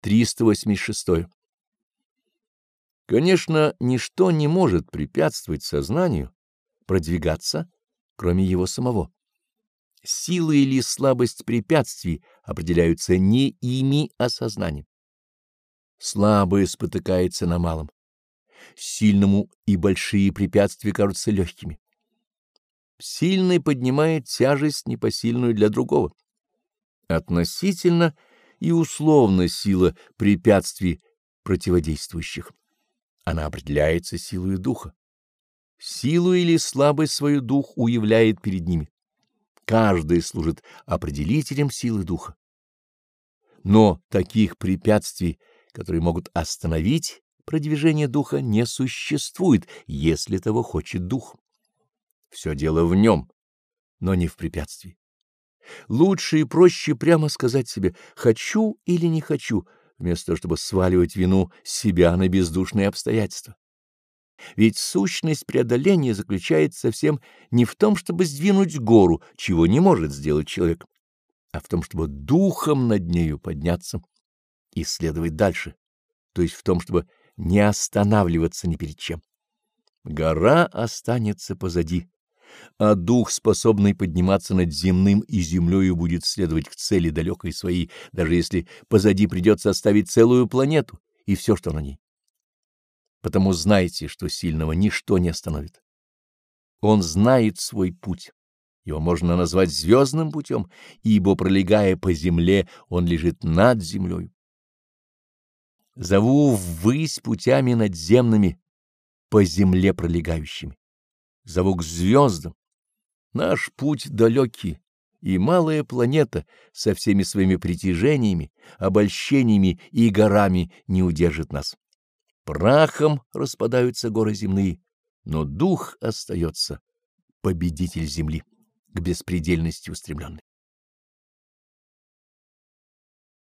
386. Конечно, ничто не может препятствовать сознанию продвигаться, кроме его самого. Сила или слабость препятствий определяются не ими, а сознанием. Слабое спотыкается на малом. Сильному и большие препятствия кажутся легкими. Сильный поднимает тяжесть непосильную для другого. Относительно и условно сила препятствий противодействующих. Она определяется силой духа. Силу или слабость свою дух уявляет перед ними. Каждый служит определителем силы духа. Но таких препятствий, которые могут остановить продвижение духа, не существует, если того хочет дух. Все дело в нем, но не в препятствии. Лучше и проще прямо сказать себе «хочу» или «не хочу», вместо того, чтобы сваливать вину себя на бездушные обстоятельства. Ведь сущность преодоления заключается совсем не в том, чтобы сдвинуть гору, чего не может сделать человек, а в том, чтобы духом над нею подняться и следовать дальше, то есть в том, чтобы не останавливаться ни перед чем. Гора останется позади, а дух, способный подниматься над земным и землею, будет следовать к цели далекой своей, даже если позади придется оставить целую планету и все, что на ней. Потому знайте, что сильного ничто не остановит. Он знает свой путь. Его можно назвать звездным путем, ибо, пролегая по земле, он лежит над землей. Зову ввысь путями надземными, по земле пролегающими зову к звездам. Наш путь далекий, и малая планета со всеми своими притяжениями, обольщениями и горами не удержит нас. Прахом распадаются горы земные, но дух остается, победитель земли, к беспредельности устремленный.